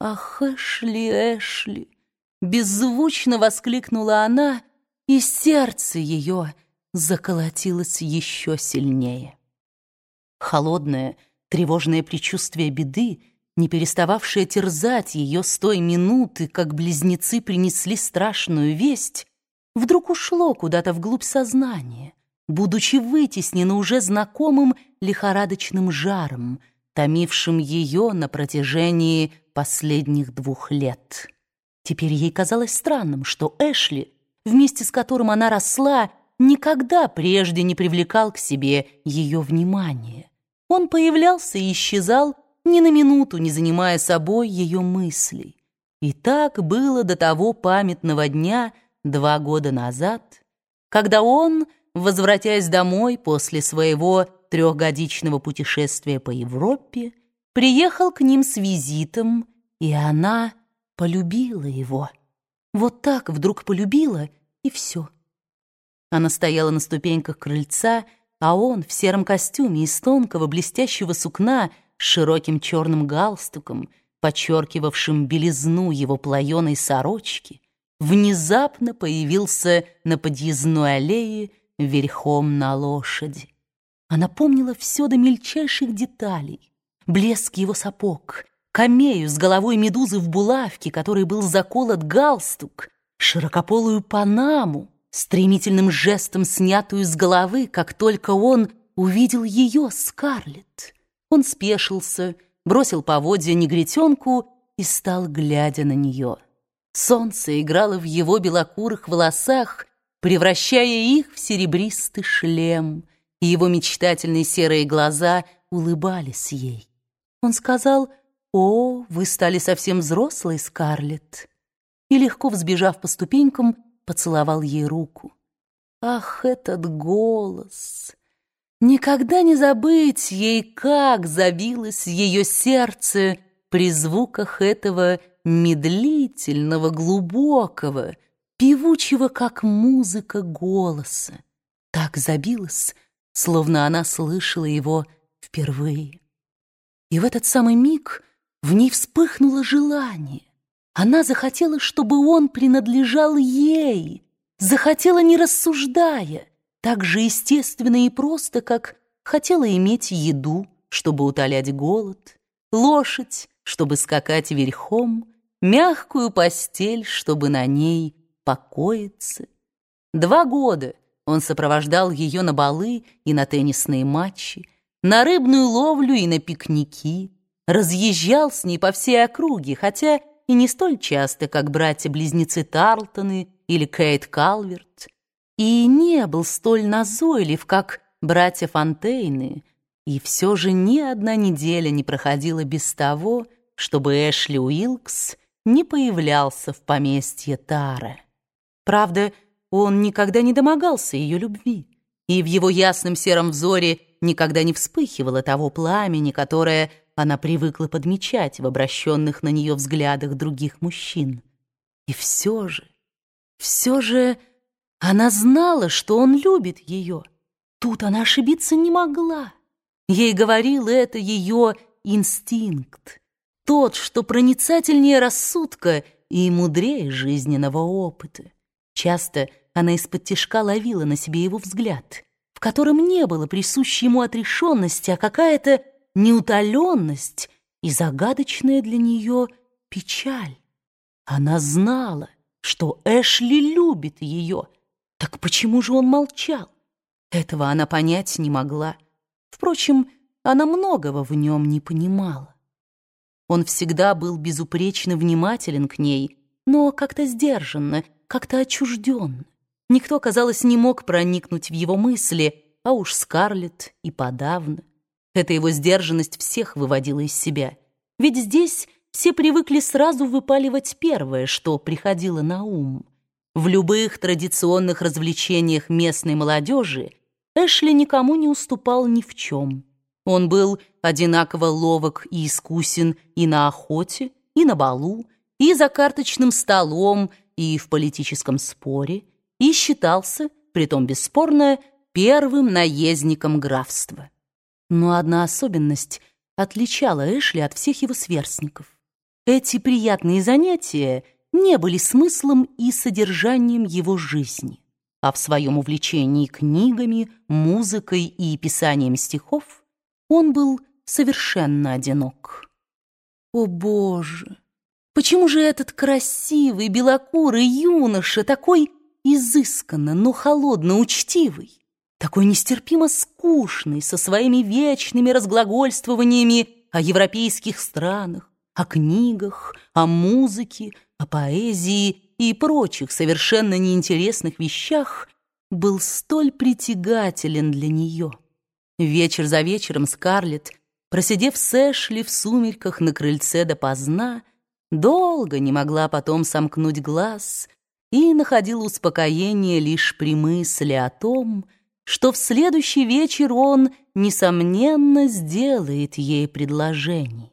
«Ах, Эшли, Эшли!» Беззвучно воскликнула она, и сердце ее заколотилось еще сильнее. Холодное, тревожное предчувствие беды, не перестававшее терзать ее с той минуты, как близнецы принесли страшную весть, вдруг ушло куда-то вглубь сознания, будучи вытеснено уже знакомым лихорадочным жаром, томившим ее на протяжении последних двух лет. Теперь ей казалось странным, что Эшли, вместе с которым она росла, никогда прежде не привлекал к себе ее внимание. Он появлялся и исчезал, ни на минуту не занимая собой ее мыслей. И так было до того памятного дня два года назад, когда он, возвратясь домой после своего трехгодичного путешествия по Европе, приехал к ним с визитом, и она полюбила его. Вот так вдруг полюбила, и все. Она стояла на ступеньках крыльца, а он в сером костюме из тонкого блестящего сукна с широким черным галстуком, подчеркивавшим белизну его плаеной сорочки, внезапно появился на подъездной аллее верхом на лошади. Она помнила все до мельчайших деталей. Блеск его сапог, камею с головой медузы в булавке, которой был заколот галстук, широкополую панаму, стремительным жестом снятую с головы, как только он увидел ее, Скарлетт. Он спешился, бросил поводья негритенку и стал, глядя на нее. Солнце играло в его белокурых волосах, превращая их в серебристый шлем, и его мечтательные серые глаза улыбались ей. Он сказал, «О, вы стали совсем взрослой, Скарлетт!» И, легко взбежав по ступенькам, поцеловал ей руку. Ах, этот голос! Никогда не забыть ей, как забилось ее сердце при звуках этого медлительного, глубокого, певучего, как музыка, голоса. Так забилось, словно она слышала его впервые. И в этот самый миг в ней вспыхнуло желание. Она захотела, чтобы он принадлежал ей, захотела, не рассуждая, так же естественно и просто, как хотела иметь еду, чтобы утолять голод, лошадь, чтобы скакать верхом, мягкую постель, чтобы на ней покоиться. Два года он сопровождал ее на балы и на теннисные матчи, на рыбную ловлю и на пикники, разъезжал с ней по всей округе, хотя и не столь часто, как братья-близнецы Тарлтоны или Кейт Калверт, и не был столь назойлив, как братья Фонтейны, и все же ни одна неделя не проходила без того, чтобы Эшли Уилкс не появлялся в поместье Тара. Правда, он никогда не домогался ее любви, и в его ясном сером взоре никогда не вспыхивало того пламени, которое она привыкла подмечать в обращенных на нее взглядах других мужчин. И все же, все же она знала, что он любит ее. Тут она ошибиться не могла. Ей говорил это ее инстинкт, тот, что проницательнее рассудка и мудрее жизненного опыта. Часто она из-под тишка ловила на себе его взгляд, в котором не было присущей ему отрешенности, а какая-то неутоленность и загадочная для нее печаль. Она знала, что Эшли любит ее. Так почему же он молчал? Этого она понять не могла. Впрочем, она многого в нем не понимала. Он всегда был безупречно внимателен к ней, но как-то сдержанно, как-то отчужденно. Никто, казалось, не мог проникнуть в его мысли, а уж Скарлетт и подавно. Эта его сдержанность всех выводила из себя. Ведь здесь все привыкли сразу выпаливать первое, что приходило на ум. В любых традиционных развлечениях местной молодежи Эшли никому не уступал ни в чем. Он был одинаково ловок и искусен и на охоте, и на балу, и за карточным столом, и в политическом споре, и считался, притом бесспорно, первым наездником графства. Но одна особенность отличала Эшли от всех его сверстников. эти приятные занятия не были смыслом и содержанием его жизни, а в своем увлечении книгами, музыкой и писанием стихов он был совершенно одинок. О, Боже! Почему же этот красивый белокурый юноша такой изысканно, но холодно учтивый, такой нестерпимо скучный со своими вечными разглагольствованиями о европейских странах, о книгах, о музыке, о поэзии и прочих совершенно неинтересных вещах, был столь притягателен для нее. Вечер за вечером Скарлетт, просидев с Эшли в сумерках на крыльце допоздна, долго не могла потом сомкнуть глаз и находила успокоение лишь при мысли о том, что в следующий вечер он, несомненно, сделает ей предложение.